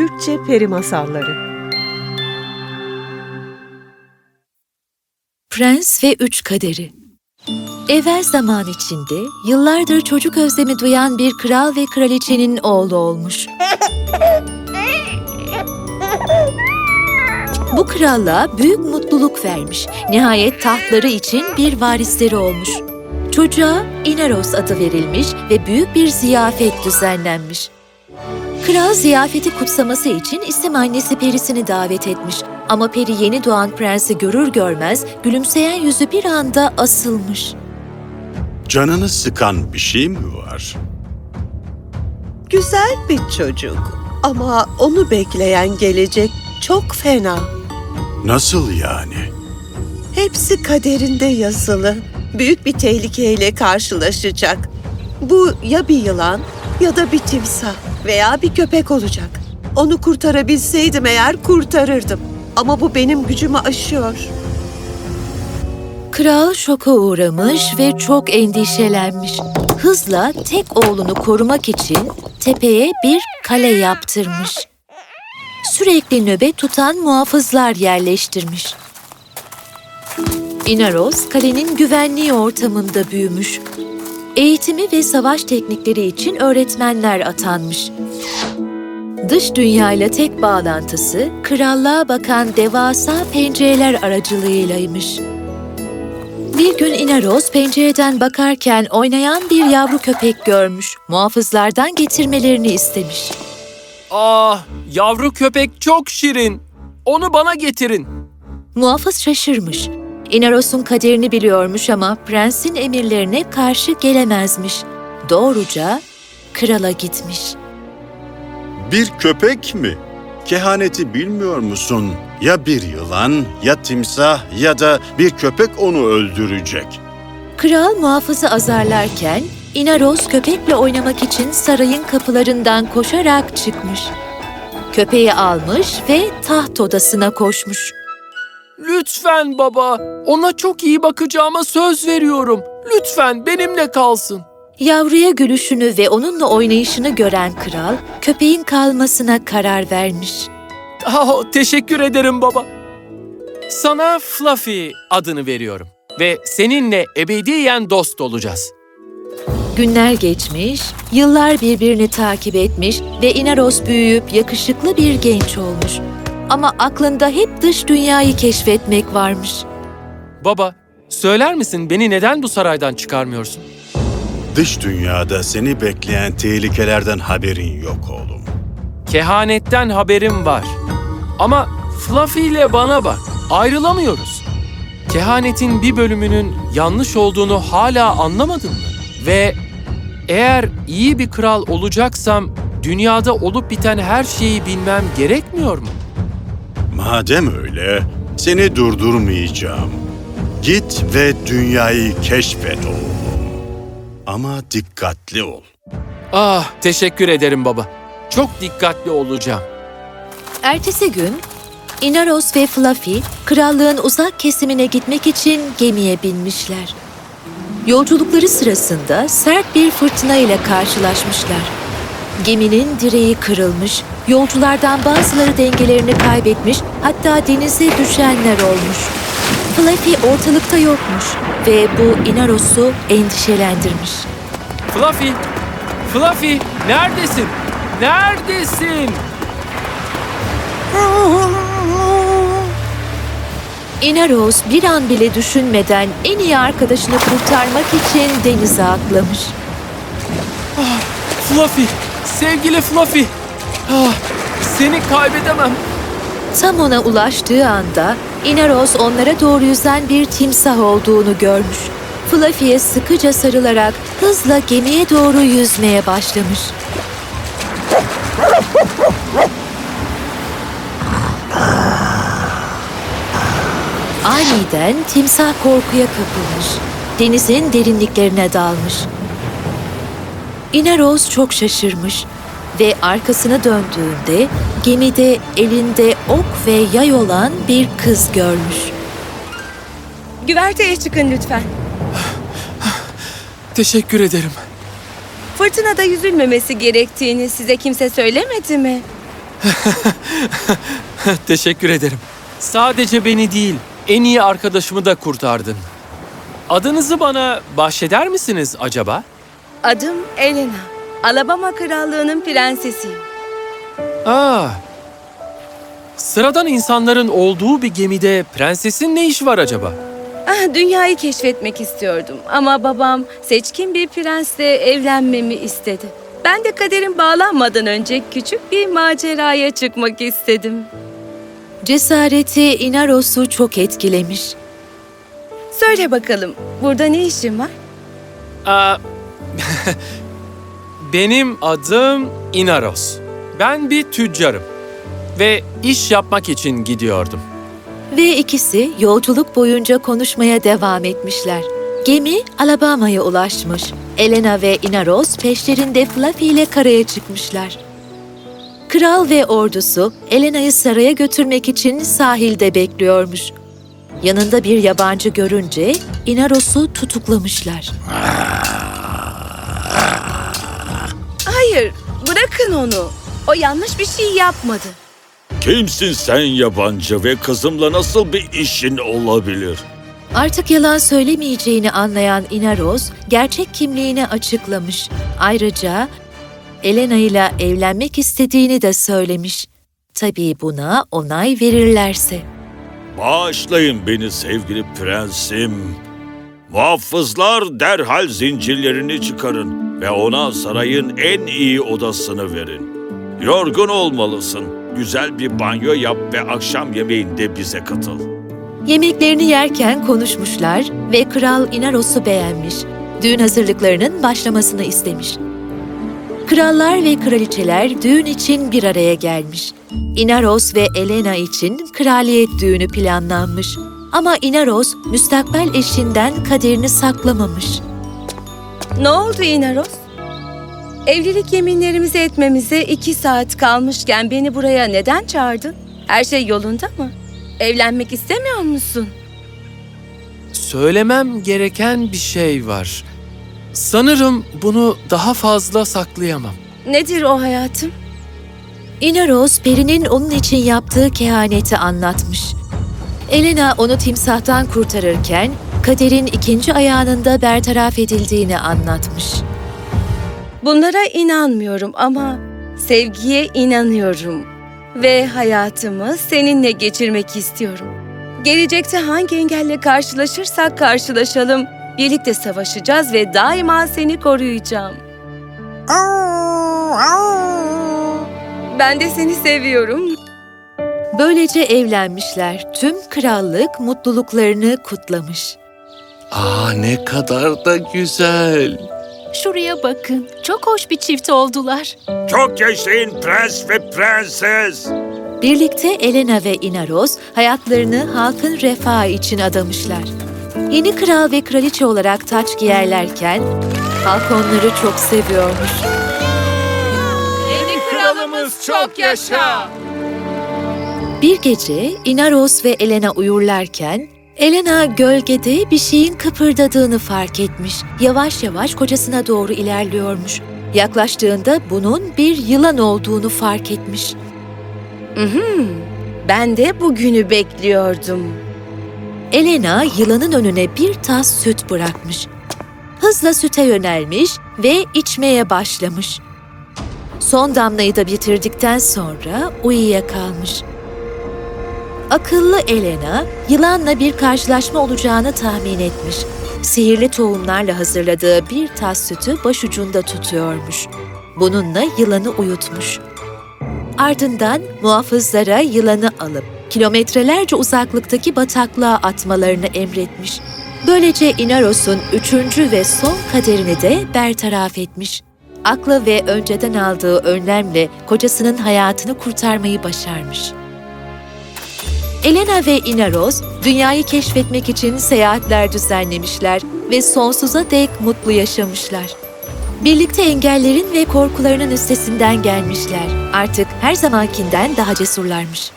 Türkçe Peri Masalları Prens ve Üç Kaderi Evvel zaman içinde yıllardır çocuk özlemi duyan bir kral ve kraliçenin oğlu olmuş. Bu krallığa büyük mutluluk vermiş. Nihayet tahtları için bir varisleri olmuş. Çocuğa Inaros adı verilmiş ve büyük bir ziyafet düzenlenmiş. Kral ziyafeti kutsaması için isim annesi Perisini davet etmiş. Ama Peri yeni doğan prensi görür görmez gülümseyen yüzü bir anda asılmış. Canını sıkan bir şey mi var? Güzel bir çocuk ama onu bekleyen gelecek çok fena. Nasıl yani? Hepsi kaderinde yazılı. Büyük bir tehlikeyle karşılaşacak. Bu ya bir yılan ya da bir timsah veya bir köpek olacak. Onu kurtarabilseydim eğer kurtarırdım. Ama bu benim gücümü aşıyor. Kral şoka uğramış ve çok endişelenmiş. Hızla tek oğlunu korumak için tepeye bir kale yaptırmış. Sürekli nöbet tutan muhafızlar yerleştirmiş. Inaros kalenin güvenliği ortamında büyümüş. Eğitimi ve savaş teknikleri için öğretmenler atanmış. Dış dünyayla tek bağlantısı krallığa bakan devasa pencereler aracılığıylaymış. Bir gün Inaros pencereden bakarken oynayan bir yavru köpek görmüş. Muhafızlardan getirmelerini istemiş. Ah, yavru köpek çok şirin. Onu bana getirin. Muhafız şaşırmış. Inaros'un kaderini biliyormuş ama prensin emirlerine karşı gelemezmiş. Doğruca krala gitmiş. Bir köpek mi? Kehaneti bilmiyor musun? Ya bir yılan, ya timsah ya da bir köpek onu öldürecek. Kral muhafızı azarlarken Inaros köpekle oynamak için sarayın kapılarından koşarak çıkmış. Köpeği almış ve taht odasına koşmuş. Lütfen baba, ona çok iyi bakacağıma söz veriyorum. Lütfen benimle kalsın. Yavruya gülüşünü ve onunla oynayışını gören kral, köpeğin kalmasına karar vermiş. Ah, teşekkür ederim baba. Sana Fluffy adını veriyorum ve seninle ebediyen dost olacağız. Günler geçmiş, yıllar birbirini takip etmiş ve Inaros büyüyüp yakışıklı bir genç olmuş. Ama aklında hep dış dünyayı keşfetmek varmış. Baba, söyler misin beni neden bu saraydan çıkarmıyorsun? Dış dünyada seni bekleyen tehlikelerden haberin yok oğlum. Kehanetten haberim var. Ama Fluffy ile bana bak, ayrılamıyoruz. Kehanetin bir bölümünün yanlış olduğunu hala anlamadın mı? Ve eğer iyi bir kral olacaksam dünyada olup biten her şeyi bilmem gerekmiyor mu? Madem öyle, seni durdurmayacağım. Git ve dünyayı keşfet oğlum. Ama dikkatli ol. Ah, teşekkür ederim baba. Çok dikkatli olacağım. Ertesi gün Inaros ve Fluffy krallığın uzak kesimine gitmek için gemiye binmişler. Yolculukları sırasında sert bir fırtına ile karşılaşmışlar. Geminin direği kırılmış, yolculardan bazıları dengelerini kaybetmiş, hatta denize düşenler olmuş. Fluffy ortalıkta yokmuş ve bu Inaros'u endişelendirmiş. Fluffy, Fluffy neredesin? Neredesin? Inaros bir an bile düşünmeden en iyi arkadaşını kurtarmak için denize atlamış. Fluffy, sevgili Fluffy. Ah, seni kaybedemem. Tam ona ulaştığı anda Inaros onlara doğru yüzen bir timsah olduğunu görmüş. Fluffy'ye sıkıca sarılarak hızla gemiye doğru yüzmeye başlamış. Aniden timsah korkuya kapılmış. Denizin derinliklerine dalmış. Inaros çok şaşırmış ve arkasını döndüğünde gemide elinde ok ve yay olan bir kız görmüş. Güverteye çıkın lütfen. Teşekkür ederim. Fırtınada yüzülmemesi gerektiğini size kimse söylemedi mi? Teşekkür ederim. Sadece beni değil, en iyi arkadaşımı da kurtardın. Adınızı bana bahşeder misiniz acaba? Adım Elena. Alabama Krallığı'nın prensesiyim. Aa. Sıradan insanların olduğu bir gemide prensesin ne işi var acaba? Ah, dünyayı keşfetmek istiyordum ama babam seçkin bir prensle evlenmemi istedi. Ben de kaderin bağlanmadan önce küçük bir maceraya çıkmak istedim. Cesareti Inaros'u çok etkilemiş. Söyle bakalım, burada ne işin var? Aa, benim adım Inaros. Ben bir tüccarım ve iş yapmak için gidiyordum. Ve ikisi yolculuk boyunca konuşmaya devam etmişler. Gemi Alabama'ya ulaşmış. Elena ve Inaros peşlerinde Fluffy ile karaya çıkmışlar. Kral ve ordusu Elena'yı saraya götürmek için sahilde bekliyormuş. Yanında bir yabancı görünce Inaros'u tutuklamışlar. Bırakın onu. O yanlış bir şey yapmadı. Kimsin sen yabancı ve kızımla nasıl bir işin olabilir? Artık yalan söylemeyeceğini anlayan Inaros, gerçek kimliğini açıklamış. Ayrıca Elena ile evlenmek istediğini de söylemiş. Tabii buna onay verirlerse. Bağışlayın beni sevgili prensim. Muhafızlar derhal zincirlerini çıkarın ve ona sarayın en iyi odasını verin. Yorgun olmalısın. Güzel bir banyo yap ve akşam yemeğinde bize katıl. Yemeklerini yerken konuşmuşlar ve kral Inaros'u beğenmiş. Düğün hazırlıklarının başlamasını istemiş. Krallar ve kraliçeler düğün için bir araya gelmiş. Inaros ve Elena için kraliyet düğünü planlanmış. Ama Inaros müstakbel eşinden kaderini saklamamış. Ne oldu Inaros? Evlilik yeminlerimizi etmemize iki saat kalmışken beni buraya neden çağırdın? Her şey yolunda mı? Evlenmek istemiyor musun? Söylemem gereken bir şey var. Sanırım bunu daha fazla saklayamam. Nedir o hayatım? Inaros, Peri'nin onun için yaptığı kehaneti anlatmış. Elena onu timsahtan kurtarırken kaderin ikinci ayağının da bertaraf edildiğini anlatmış. Bunlara inanmıyorum ama sevgiye inanıyorum. Ve hayatımı seninle geçirmek istiyorum. Gelecekte hangi engelle karşılaşırsak karşılaşalım, birlikte savaşacağız ve daima seni koruyacağım. Ben de seni seviyorum. Böylece evlenmişler. Tüm krallık mutluluklarını kutlamış. Aa ne kadar da güzel. Şuraya bakın. Çok hoş bir çift oldular. Çok yaşayın prens ve prenses. Birlikte Elena ve Inaros hayatlarını halkın refahı için adamışlar. Yeni kral ve kraliçe olarak taç giyerlerken halk onları çok seviyormuş. Yeni kralımız çok yaşa. Bir gece Inaros ve Elena uyurlarken Elena gölgede bir şeyin kıpırdadığını fark etmiş. Yavaş yavaş kocasına doğru ilerliyormuş. Yaklaştığında bunun bir yılan olduğunu fark etmiş. Mhm, Ben de bugünü bekliyordum. Elena yılanın önüne bir tas süt bırakmış. Hızla süte yönelmiş ve içmeye başlamış. Son damlayı da bitirdikten sonra uyuyakalmış. Akıllı Elena, yılanla bir karşılaşma olacağını tahmin etmiş. Sihirli tohumlarla hazırladığı bir tas sütü başucunda tutuyormuş. Bununla yılanı uyutmuş. Ardından muhafızlara yılanı alıp kilometrelerce uzaklıktaki bataklığa atmalarını emretmiş. Böylece Inaros'un üçüncü ve son kaderini de bertaraf etmiş. Aklı ve önceden aldığı önlemle kocasının hayatını kurtarmayı başarmış. Elena ve Inaros, dünyayı keşfetmek için seyahatler düzenlemişler ve sonsuza dek mutlu yaşamışlar. Birlikte engellerin ve korkularının üstesinden gelmişler. Artık her zamankinden daha cesurlarmış.